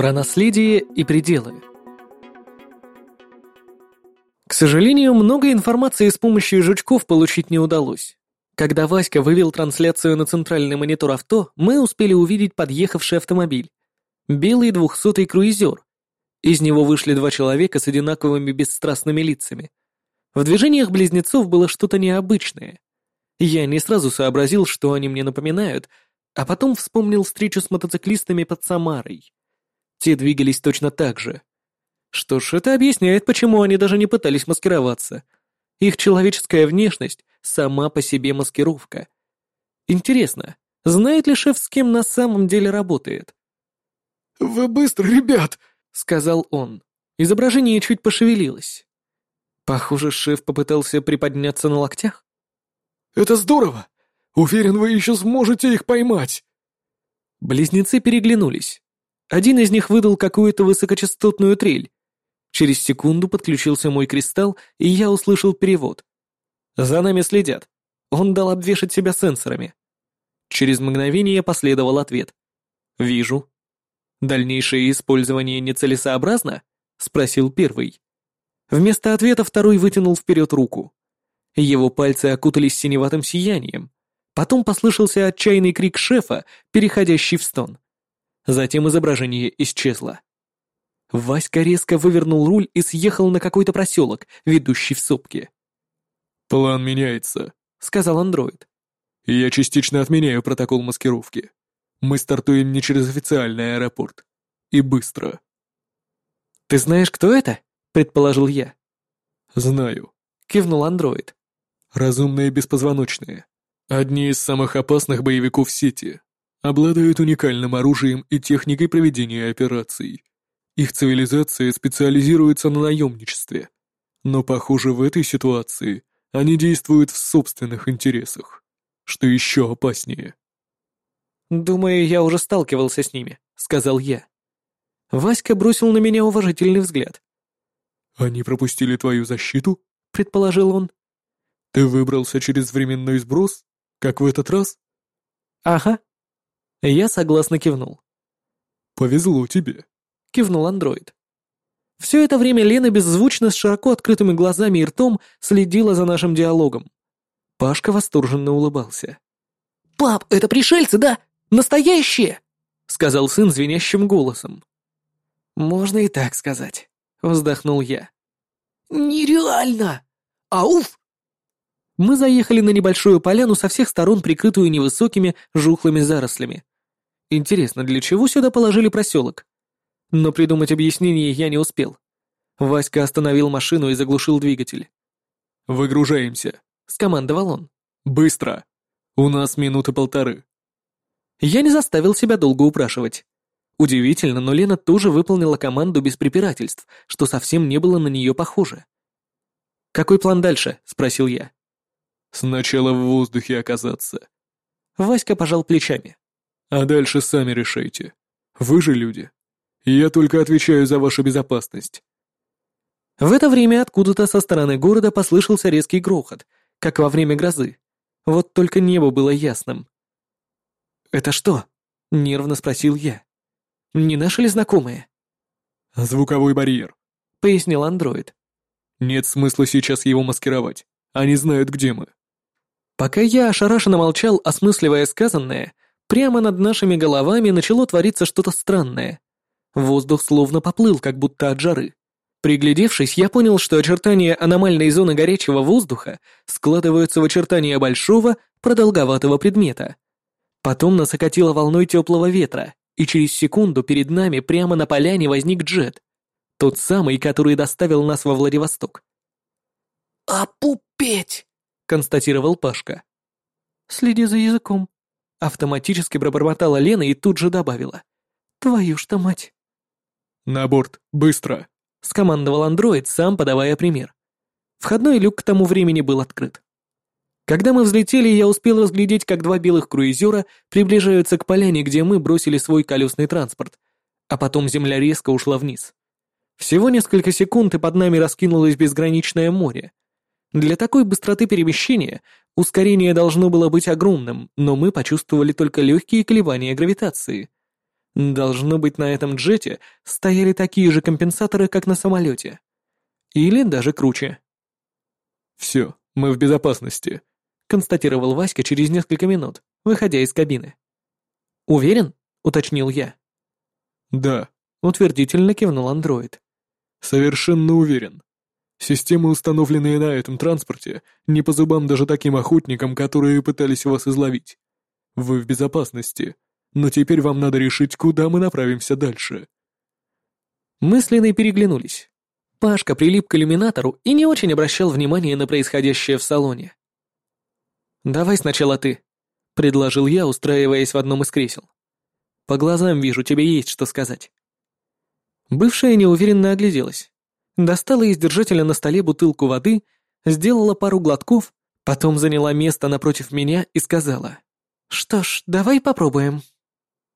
Про наследие и пределы. К сожалению, много информации с помощью жучков получить не удалось. Когда Васька вывел трансляцию на центральный монитор авто, мы успели увидеть подъехавший автомобиль. Белый двухсотый круизер. Из него вышли два человека с одинаковыми бесстрастными лицами. В движениях близнецов было что-то необычное. Я не сразу сообразил, что они мне напоминают, а потом вспомнил встречу с мотоциклистами под Самарой. Те двигались точно так же. Что ж, это объясняет, почему они даже не пытались маскироваться. Их человеческая внешность сама по себе маскировка. Интересно, знает ли шеф, с кем на самом деле работает? «Вы быстро, ребят!» — сказал он. Изображение чуть пошевелилось. Похоже, шеф попытался приподняться на локтях. «Это здорово! Уверен, вы еще сможете их поймать!» Близнецы переглянулись. Один из них выдал какую-то высокочастотную трель. Через секунду подключился мой кристалл, и я услышал перевод. «За нами следят». Он дал обвешать себя сенсорами. Через мгновение последовал ответ. «Вижу». «Дальнейшее использование нецелесообразно?» — спросил первый. Вместо ответа второй вытянул вперед руку. Его пальцы окутались синеватым сиянием. Потом послышался отчаянный крик шефа, переходящий в стон. Затем изображение исчезло. Васька резко вывернул руль и съехал на какой-то проселок, ведущий в сопки. «План меняется», — сказал андроид. «Я частично отменяю протокол маскировки. Мы стартуем не через официальный аэропорт. И быстро». «Ты знаешь, кто это?» — предположил я. «Знаю», — кивнул андроид. «Разумные беспозвоночные. Одни из самых опасных боевиков сети. Обладают уникальным оружием и техникой проведения операций. Их цивилизация специализируется на наемничестве. Но, похоже, в этой ситуации они действуют в собственных интересах, что еще опаснее. «Думаю, я уже сталкивался с ними», — сказал я. Васька бросил на меня уважительный взгляд. «Они пропустили твою защиту?» — предположил он. «Ты выбрался через временной сброс, как в этот раз?» «Ага». Я согласно кивнул. «Повезло тебе», — кивнул андроид. Все это время Лена беззвучно с широко открытыми глазами и ртом следила за нашим диалогом. Пашка восторженно улыбался. «Пап, это пришельцы, да? Настоящие!» — сказал сын звенящим голосом. «Можно и так сказать», — вздохнул я. «Нереально! Ауф!» Мы заехали на небольшую поляну со всех сторон, прикрытую невысокими жухлыми зарослями. Интересно, для чего сюда положили проселок? но придумать объяснение я не успел. Васька остановил машину и заглушил двигатель. «Выгружаемся», — скомандовал он. «Быстро! У нас минуты полторы». Я не заставил себя долго упрашивать. Удивительно, но Лена тоже выполнила команду без препирательств, что совсем не было на нее похоже. «Какой план дальше?» — спросил я. «Сначала в воздухе оказаться». Васька пожал плечами. «А дальше сами решайте. Вы же люди». Я только отвечаю за вашу безопасность». В это время откуда-то со стороны города послышался резкий грохот, как во время грозы. Вот только небо было ясным. «Это что?» — нервно спросил я. «Не наши ли знакомые?» «Звуковой барьер», — пояснил андроид. «Нет смысла сейчас его маскировать. Они знают, где мы». Пока я ошарашенно молчал, осмысливая сказанное, прямо над нашими головами начало твориться что-то странное. Воздух словно поплыл, как будто от жары. Приглядевшись, я понял, что очертания аномальной зоны горячего воздуха складываются в очертания большого, продолговатого предмета. Потом нас окатило волной теплого ветра, и через секунду перед нами прямо на поляне возник джет. Тот самый, который доставил нас во Владивосток. «Опупеть!» — констатировал Пашка. «Следи за языком», — автоматически пробормотала Лена и тут же добавила. «Твою ж-то мать!» «На борт, быстро!» — скомандовал андроид, сам подавая пример. Входной люк к тому времени был открыт. Когда мы взлетели, я успел разглядеть, как два белых круизера приближаются к поляне, где мы бросили свой колесный транспорт, а потом земля резко ушла вниз. Всего несколько секунд, и под нами раскинулось безграничное море. Для такой быстроты перемещения ускорение должно было быть огромным, но мы почувствовали только легкие колебания гравитации — Должно быть, на этом джете стояли такие же компенсаторы, как на самолете. Или даже круче. «Все, мы в безопасности», — констатировал Васька через несколько минут, выходя из кабины. «Уверен?» — уточнил я. «Да», — утвердительно кивнул андроид. «Совершенно уверен. Системы, установленные на этом транспорте, не по зубам даже таким охотникам, которые пытались вас изловить. Вы в безопасности, но теперь вам надо решить, куда мы направимся дальше». Мысленные переглянулись. Пашка прилип к иллюминатору и не очень обращал внимания на происходящее в салоне. «Давай сначала ты», — предложил я, устраиваясь в одном из кресел. «По глазам вижу, тебе есть что сказать». Бывшая неуверенно огляделась достала из держателя на столе бутылку воды, сделала пару глотков, потом заняла место напротив меня и сказала, «Что ж, давай попробуем».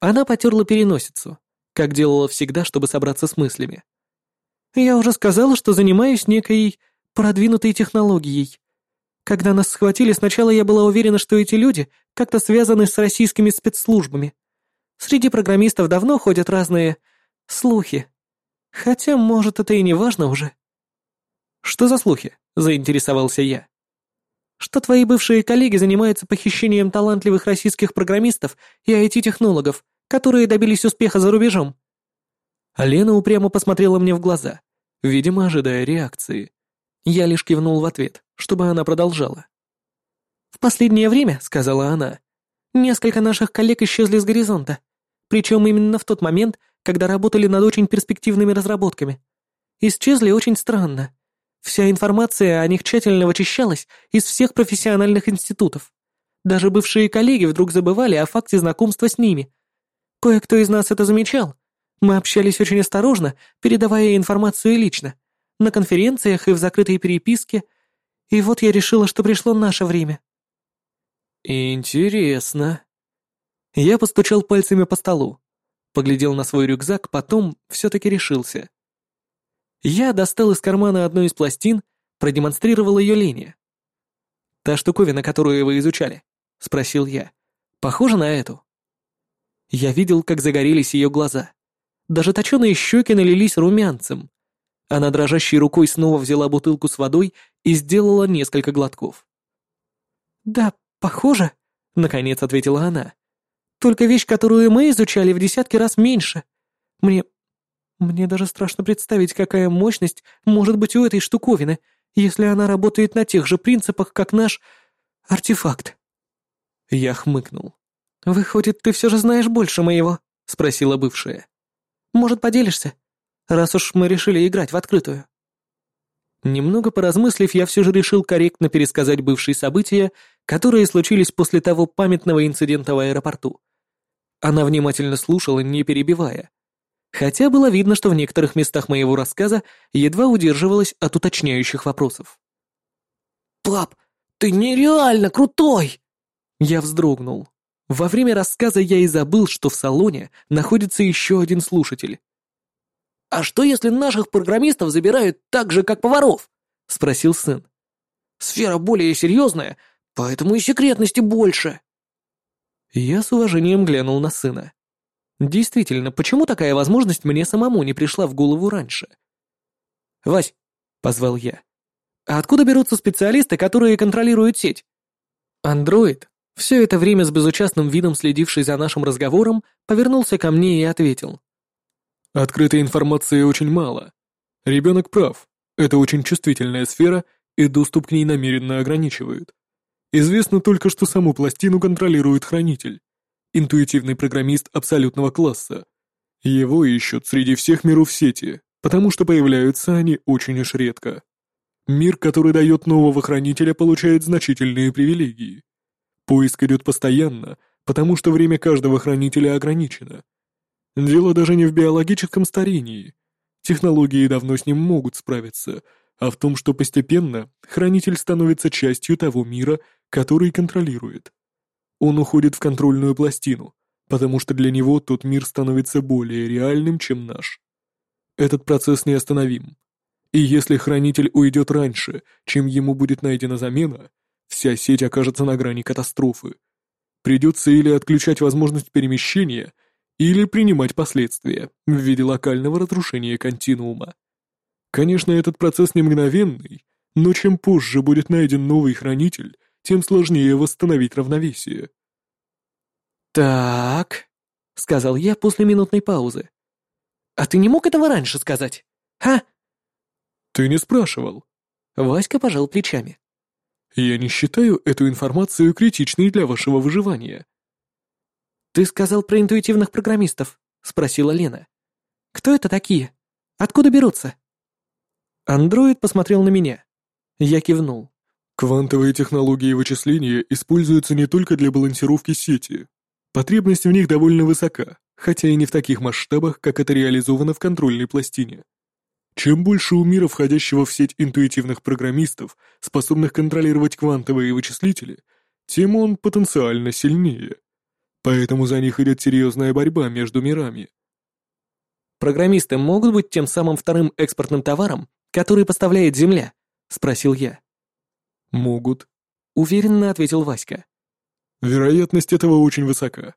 Она потерла переносицу, как делала всегда, чтобы собраться с мыслями. «Я уже сказала, что занимаюсь некой продвинутой технологией. Когда нас схватили, сначала я была уверена, что эти люди как-то связаны с российскими спецслужбами. Среди программистов давно ходят разные слухи, Хотя, может, это и не важно уже. Что за слухи? Заинтересовался я. Что твои бывшие коллеги занимаются похищением талантливых российских программистов и IT-технологов, которые добились успеха за рубежом. Лена упрямо посмотрела мне в глаза, видимо, ожидая реакции. Я лишь кивнул в ответ, чтобы она продолжала. «В последнее время», — сказала она, — «несколько наших коллег исчезли с горизонта. Причем именно в тот момент, когда работали над очень перспективными разработками. Исчезли очень странно. Вся информация о них тщательно вычищалась из всех профессиональных институтов. Даже бывшие коллеги вдруг забывали о факте знакомства с ними. Кое-кто из нас это замечал. Мы общались очень осторожно, передавая информацию лично, на конференциях и в закрытой переписке. И вот я решила, что пришло наше время. Интересно. Я постучал пальцами по столу. Поглядел на свой рюкзак, потом все-таки решился. Я достал из кармана одну из пластин, продемонстрировал ее Лене. «Та штуковина, которую вы изучали?» — спросил я. «Похожа на эту?» Я видел, как загорелись ее глаза. Даже точеные щеки налились румянцем. Она дрожащей рукой снова взяла бутылку с водой и сделала несколько глотков. «Да, похоже», — наконец ответила она. Только вещь, которую мы изучали, в десятки раз меньше. Мне... Мне даже страшно представить, какая мощность может быть у этой штуковины, если она работает на тех же принципах, как наш артефакт. Я хмыкнул. «Выходит, ты все же знаешь больше моего?» — спросила бывшая. «Может, поделишься? Раз уж мы решили играть в открытую». Немного поразмыслив, я все же решил корректно пересказать бывшие события, которые случились после того памятного инцидента в аэропорту. Она внимательно слушала, не перебивая. Хотя было видно, что в некоторых местах моего рассказа едва удерживалась от уточняющих вопросов. «Пап, ты нереально крутой!» Я вздрогнул. Во время рассказа я и забыл, что в салоне находится еще один слушатель. «А что, если наших программистов забирают так же, как поваров?» — спросил сын. «Сфера более серьезная, поэтому и секретности больше». Я с уважением глянул на сына. Действительно, почему такая возможность мне самому не пришла в голову раньше? «Вась», — позвал я, — «а откуда берутся специалисты, которые контролируют сеть?» Андроид, все это время с безучастным видом следивший за нашим разговором, повернулся ко мне и ответил. Открытой информации очень мало. Ребенок прав. Это очень чувствительная сфера, и доступ к ней намеренно ограничивают. Известно только, что саму пластину контролирует хранитель. Интуитивный программист абсолютного класса. Его ищут среди всех миров сети, потому что появляются они очень уж редко. Мир, который дает нового хранителя, получает значительные привилегии. Поиск идет постоянно, потому что время каждого хранителя ограничено. Дело даже не в биологическом старении. Технологии давно с ним могут справиться, а в том, что постепенно хранитель становится частью того мира, который контролирует. Он уходит в контрольную пластину, потому что для него тот мир становится более реальным, чем наш. Этот процесс неостановим. И если хранитель уйдет раньше, чем ему будет найдена замена, вся сеть окажется на грани катастрофы. Придется или отключать возможность перемещения – или принимать последствия в виде локального разрушения континуума. Конечно, этот процесс не мгновенный, но чем позже будет найден новый хранитель, тем сложнее восстановить равновесие. «Так», — сказал я после минутной паузы. «А ты не мог этого раньше сказать? А?» «Ты не спрашивал». Васька пожал плечами. «Я не считаю эту информацию критичной для вашего выживания». «Ты сказал про интуитивных программистов?» — спросила Лена. «Кто это такие? Откуда берутся?» Андроид посмотрел на меня. Я кивнул. Квантовые технологии вычисления используются не только для балансировки сети. Потребность в них довольно высока, хотя и не в таких масштабах, как это реализовано в контрольной пластине. Чем больше у мира входящего в сеть интуитивных программистов, способных контролировать квантовые вычислители, тем он потенциально сильнее. Поэтому за них идет серьезная борьба между мирами. «Программисты могут быть тем самым вторым экспортным товаром, который поставляет Земля?» — спросил я. «Могут», — уверенно ответил Васька. «Вероятность этого очень высока.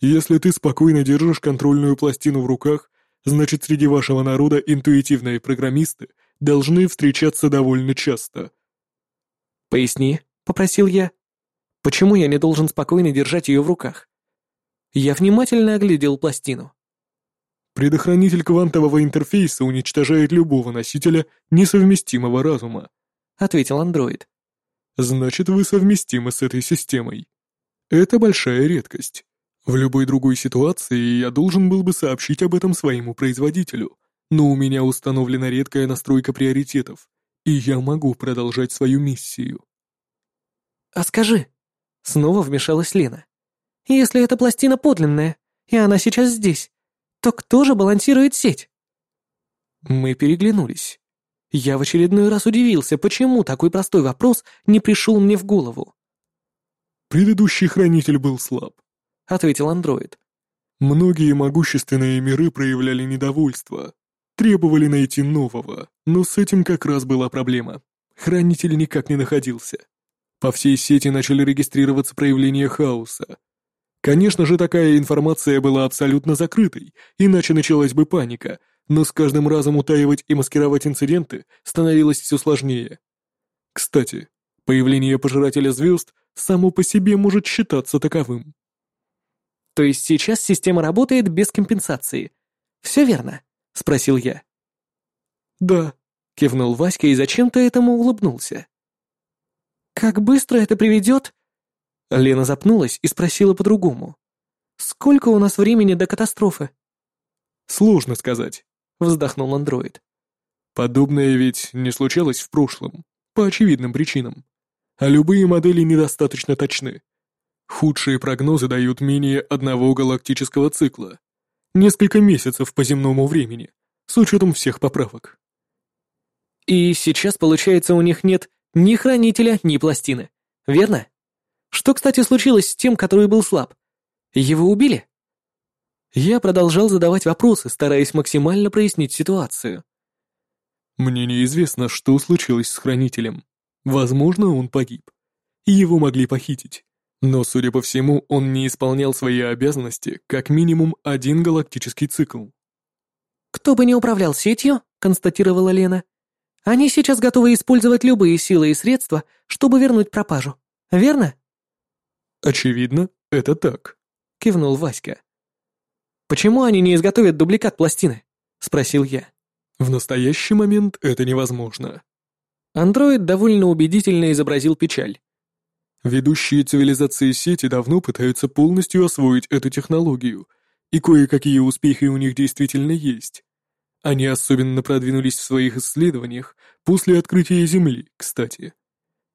Если ты спокойно держишь контрольную пластину в руках, значит, среди вашего народа интуитивные программисты должны встречаться довольно часто». «Поясни», — попросил я. «Почему я не должен спокойно держать ее в руках?» Я внимательно оглядел пластину. Предохранитель квантового интерфейса уничтожает любого носителя несовместимого разума, ответил андроид. Значит, вы совместимы с этой системой. Это большая редкость. В любой другой ситуации я должен был бы сообщить об этом своему производителю, но у меня установлена редкая настройка приоритетов, и я могу продолжать свою миссию. «А скажи», — снова вмешалась Лена, — «если эта пластина подлинная, и она сейчас здесь, то кто же балансирует сеть?» Мы переглянулись. Я в очередной раз удивился, почему такой простой вопрос не пришел мне в голову. «Предыдущий хранитель был слаб», — ответил андроид. «Многие могущественные миры проявляли недовольство, требовали найти нового, но с этим как раз была проблема. Хранитель никак не находился. По всей сети начали регистрироваться проявления хаоса. Конечно же, такая информация была абсолютно закрытой, иначе началась бы паника — но с каждым разом утаивать и маскировать инциденты становилось все сложнее. Кстати, появление пожирателя звезд само по себе может считаться таковым. То есть сейчас система работает без компенсации. Все верно? Спросил я. Да, кивнул Васька и зачем-то этому улыбнулся. Как быстро это приведет? Лена запнулась и спросила по-другому. Сколько у нас времени до катастрофы? Сложно сказать. — вздохнул андроид. «Подобное ведь не случалось в прошлом, по очевидным причинам. А любые модели недостаточно точны. Худшие прогнозы дают менее одного галактического цикла. Несколько месяцев по земному времени, с учетом всех поправок. И сейчас, получается, у них нет ни хранителя, ни пластины, верно? Что, кстати, случилось с тем, который был слаб? Его убили? Я продолжал задавать вопросы, стараясь максимально прояснить ситуацию. «Мне неизвестно, что случилось с Хранителем. Возможно, он погиб. Его могли похитить. Но, судя по всему, он не исполнял свои обязанности как минимум один галактический цикл». «Кто бы не управлял сетью», — констатировала Лена, «они сейчас готовы использовать любые силы и средства, чтобы вернуть пропажу. Верно?» «Очевидно, это так», — кивнул Васька. «Почему они не изготовят дубликат пластины?» — спросил я. «В настоящий момент это невозможно». Андроид довольно убедительно изобразил печаль. Ведущие цивилизации сети давно пытаются полностью освоить эту технологию, и кое-какие успехи у них действительно есть. Они особенно продвинулись в своих исследованиях после открытия Земли, кстати.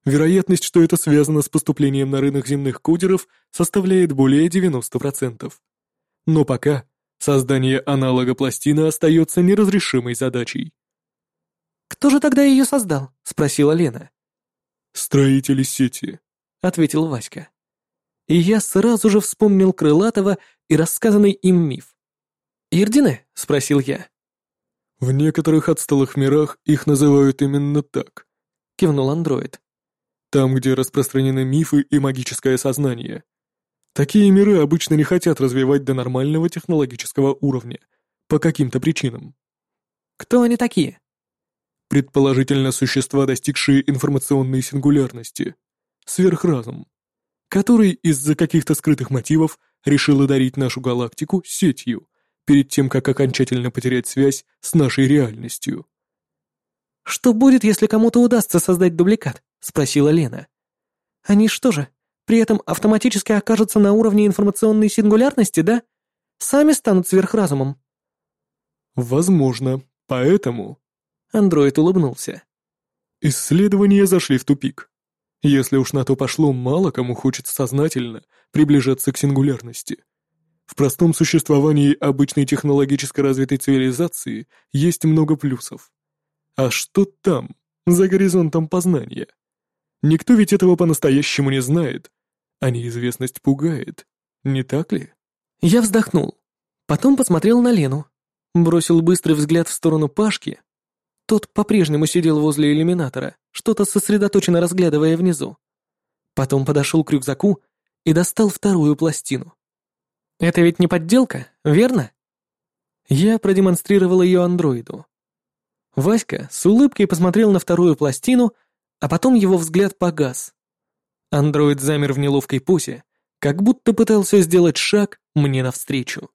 Вероятность, что это связано с поступлением на рынок земных кодеров, составляет более 90%. Но пока создание аналога пластины остается неразрешимой задачей. «Кто же тогда ее создал?» — спросила Лена. «Строители сети», — ответил Васька. И я сразу же вспомнил Крылатого и рассказанный им миф. «Ирдины?» — спросил я. «В некоторых отсталых мирах их называют именно так», — кивнул андроид. «Там, где распространены мифы и магическое сознание. Такие миры обычно не хотят развивать до нормального технологического уровня. По каким-то причинам. Кто они такие? Предположительно, существа, достигшие информационной сингулярности. Сверхразум. Который из-за каких-то скрытых мотивов решил одарить нашу галактику сетью, перед тем, как окончательно потерять связь с нашей реальностью. «Что будет, если кому-то удастся создать дубликат?» — спросила Лена. «Они что же, при этом автоматически окажутся на уровне информационной сингулярности, да? Сами станут сверхразумом?» «Возможно, поэтому...» Андроид улыбнулся. «Исследования зашли в тупик. Если уж на то пошло, мало кому хочется сознательно приближаться к сингулярности. В простом существовании обычной технологически развитой цивилизации есть много плюсов. А что там, за горизонтом познания? Никто ведь этого по-настоящему не знает, а неизвестность пугает, не так ли? Я вздохнул. Потом посмотрел на Лену. Бросил быстрый взгляд в сторону Пашки. Тот по-прежнему сидел возле иллюминатора, что-то сосредоточенно разглядывая внизу. Потом подошел к рюкзаку и достал вторую пластину. «Это ведь не подделка, верно?» Я продемонстрировал ее андроиду. Васька с улыбкой посмотрел на вторую пластину, а потом его взгляд погас. Андроид замер в неловкой позе, как будто пытался сделать шаг мне навстречу.